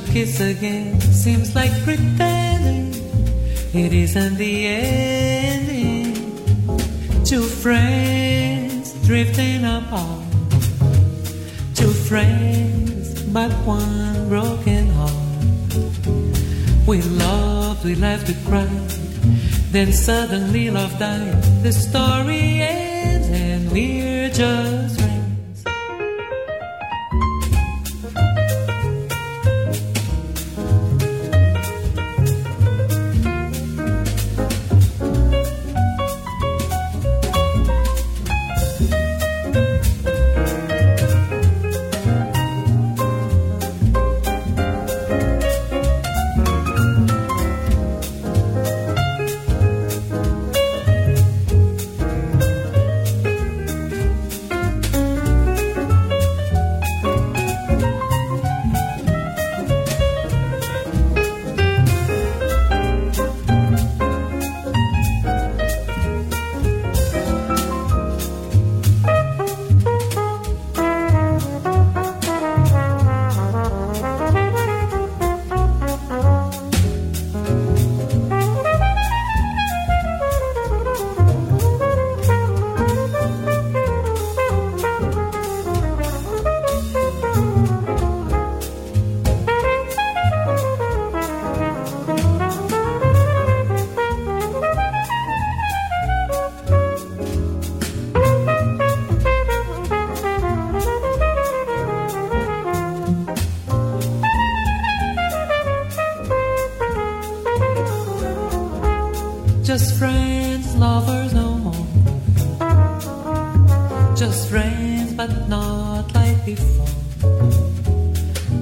to kiss again seems like pretending it isn't the ending. Two friends drifting apart. Two friends, but one broken heart. We loved, we laughed, we cried. Then suddenly love died. The story ends and we're just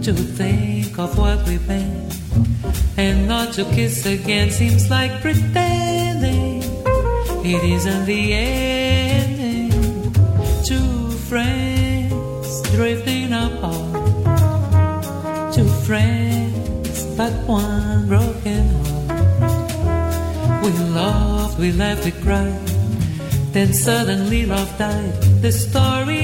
to think of what we've been, and not to kiss again seems like pretending it isn't the ending. Two friends drifting apart, two friends, but one broken heart. We loved, we laughed, we cried, then suddenly love died. The story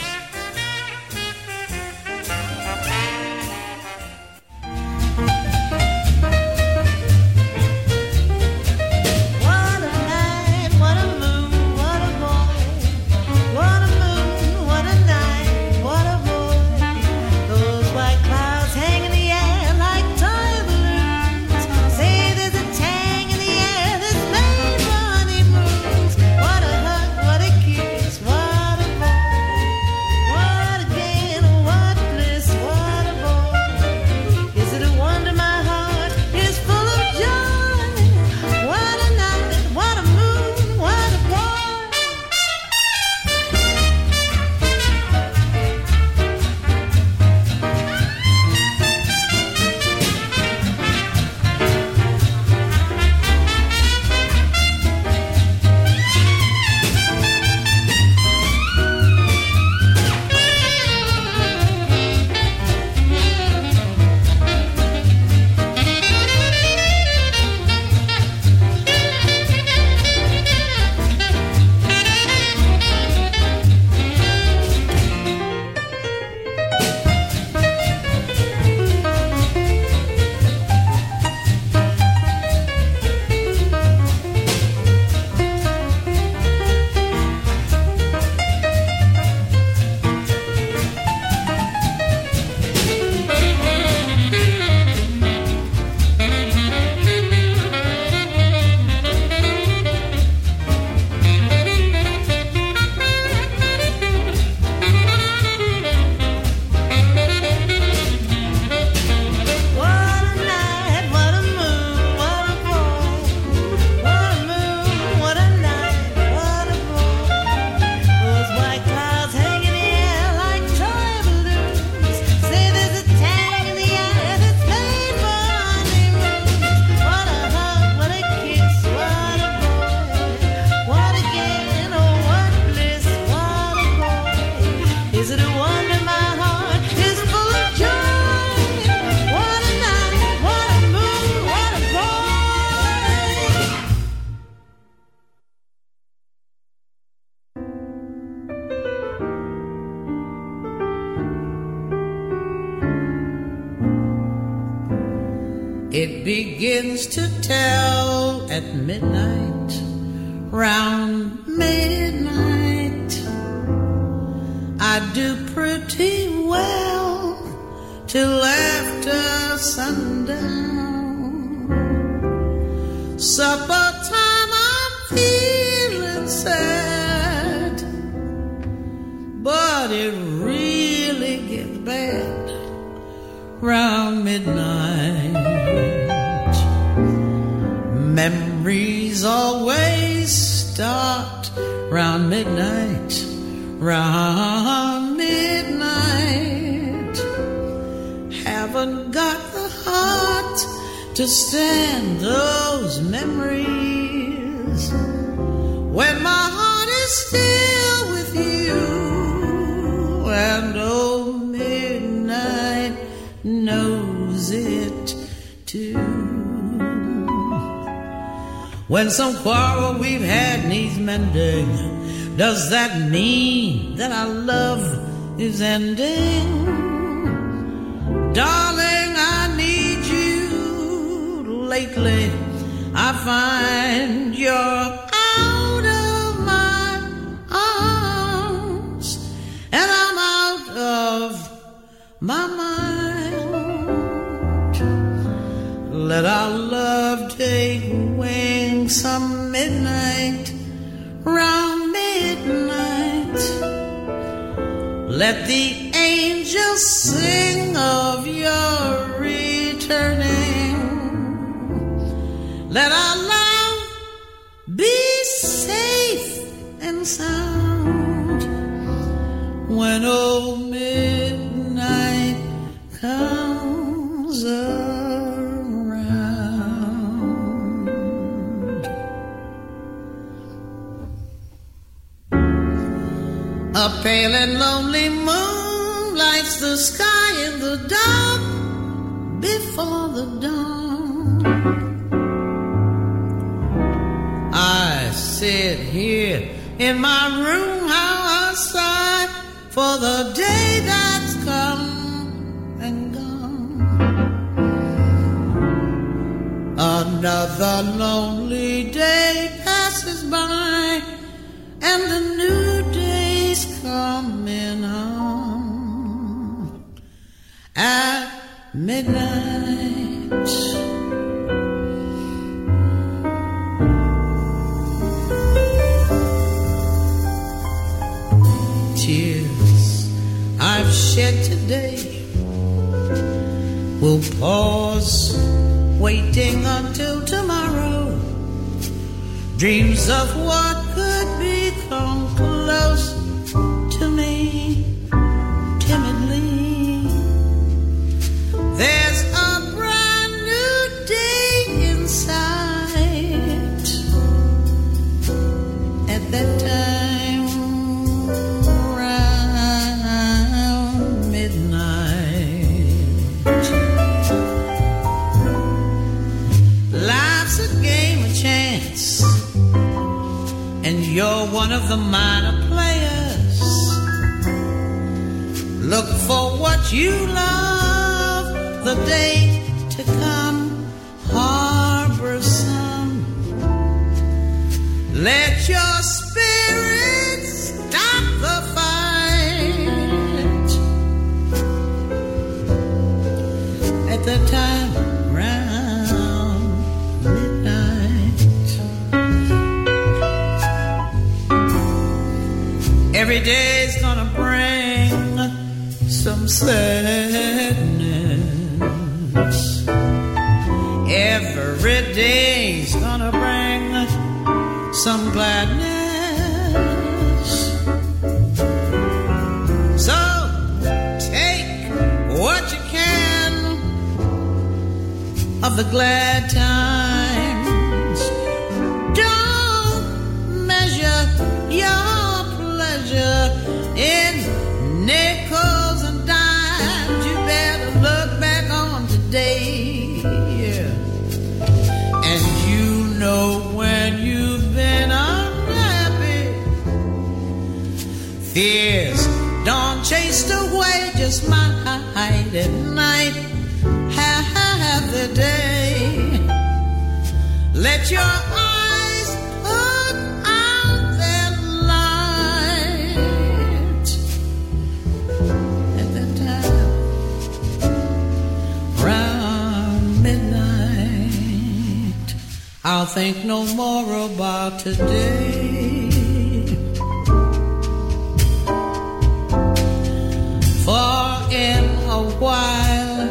Pretty well till after sundown. Supper time, I'm feeling sad, but it really gets bad round midnight. Memories always start round midnight, round midnight. Haven't got the heart to stand those memories when my heart is still with you and oh, midnight knows it too. When some quarrel we've had needs mending, does that mean that our love is ending? Darling, I need you lately. I find you're out of my arms, and I'm out of my mind. Let our love take wing some midnight, round Let the angels sing of your returning. Let our love be safe and sound when old midnight pale and lonely moon lights the sky in the dark before the dawn. I sit here in my room, how I sigh for the day that's come and gone. Another lonely day passes by, and a new coming on. At midnight. tears I've shed today will pause, waiting until tomorrow. Dreams of what you're one of the minor players. Look for what you love, the day to come, harbor some. Let your Every day's gonna bring some sadness. Every day's gonna bring some gladness. So take what you can of the glad times. Just might at night. Have the day. Let your eyes put out their light at that time round midnight. I'll think no more about today. In a while,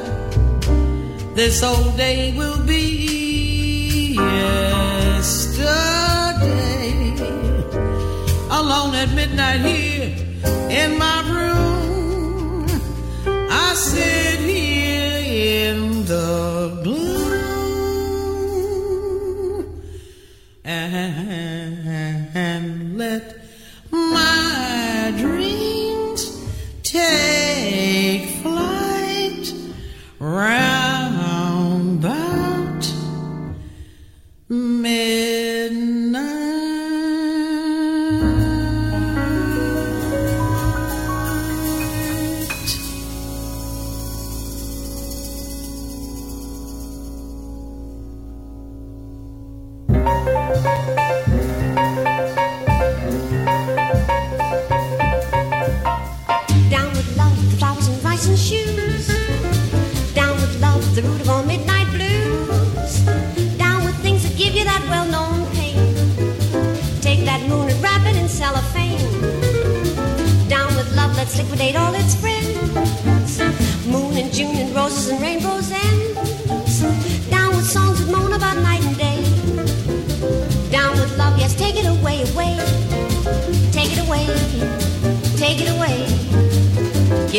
this old day will be yesterday. Alone at midnight here in my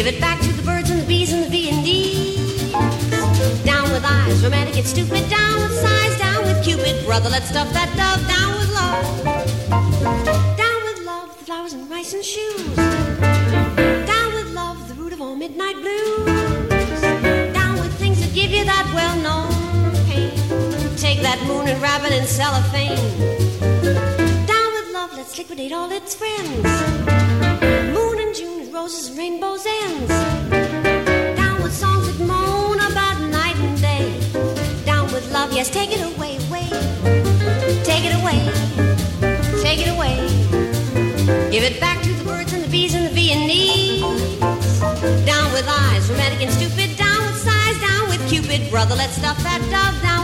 Give it back to the birds and the bees and the Viennese. Down with eyes, romantic and stupid. Down with sighs, down with Cupid. Brother, let's stuff that dove. Down with love. Down with love, the flowers and rice and shoes. Down with love, the root of all midnight blues. Down with things that give you that well-known pain. Take that moon and wrap it in cellophane. Down with love, let's liquidate all its friends. Roses rainbows ends. Down with songs that moan about night and day. Down with love, yes, take it away, away. Take it away, take it away. Give it back to the birds and the bees and the Viennese. Down with eyes, romantic and stupid. Down with sighs, down with Cupid. Brother, let's stuff that dove. Down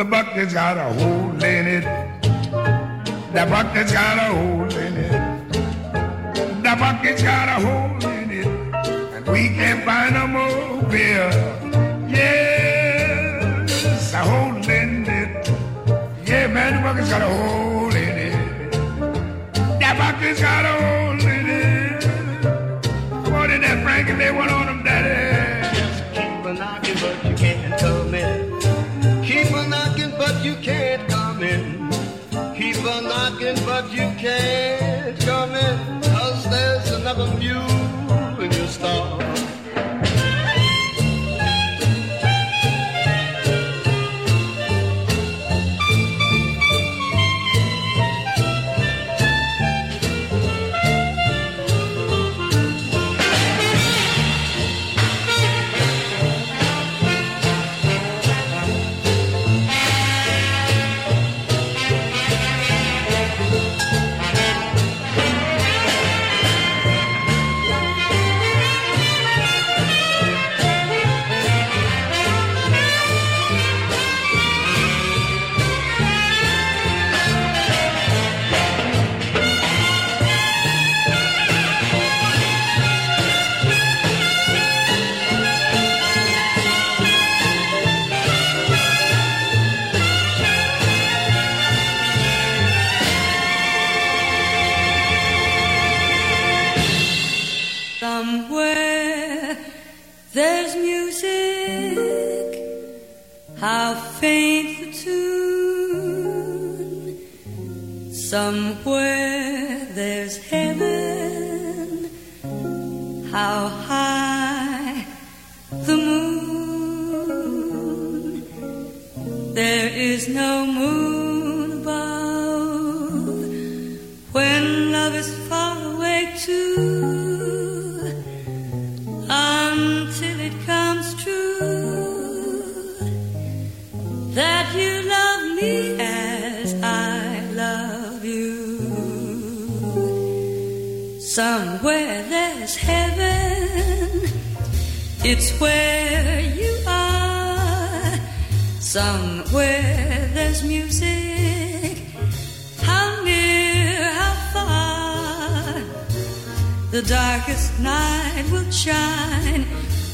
the bucket's got a hole in it. The bucket's got a hole in it. The bucket's got a hole in it. And we can't find no more beer. Yes, a hole in it. Yeah, man, the bucket's got a hole can't come in. Cause there's another mule Somewhere there's music, how faint the tune. Somewhere there's heaven, how high the moon. There is no moon Somewhere there's heaven, it's where you are. Somewhere there's music, how near, how far. The darkest night will shine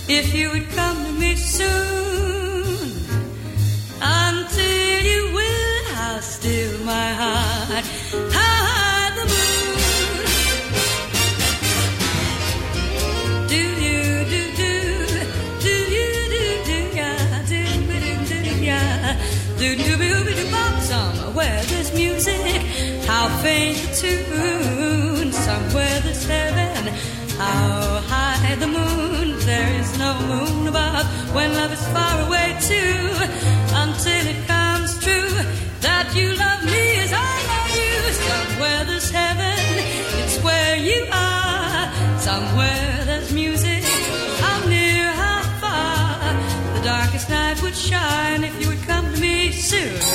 if you would come to me soon. Until you will, how still my heart, high the moon. How faint the tune. Somewhere there's heaven how high the moon. There is no moon above when love is far away too. Until it comes true that you love me as I love you. Somewhere there's heaven it's where you are. Somewhere there's music how near how far. The darkest night would shine if you would come to me soon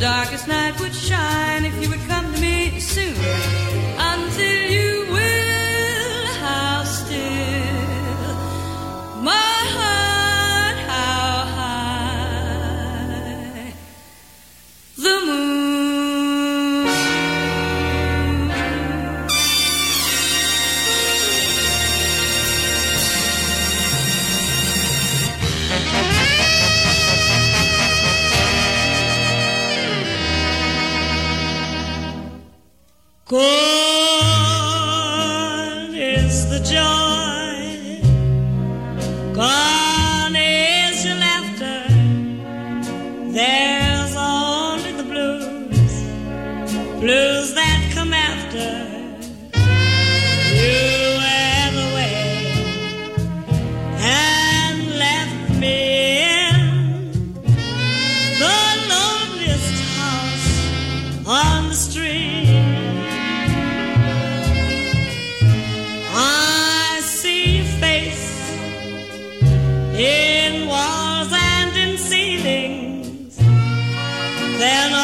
darkest Then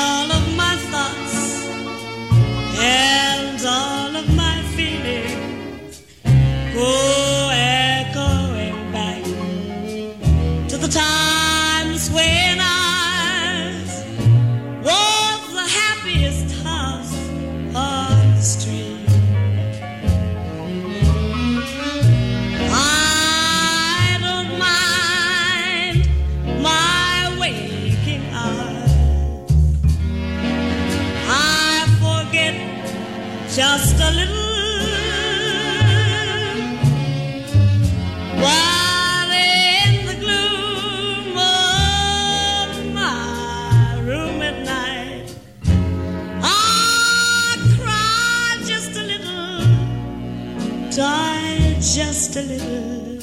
die just a little.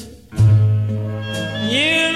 You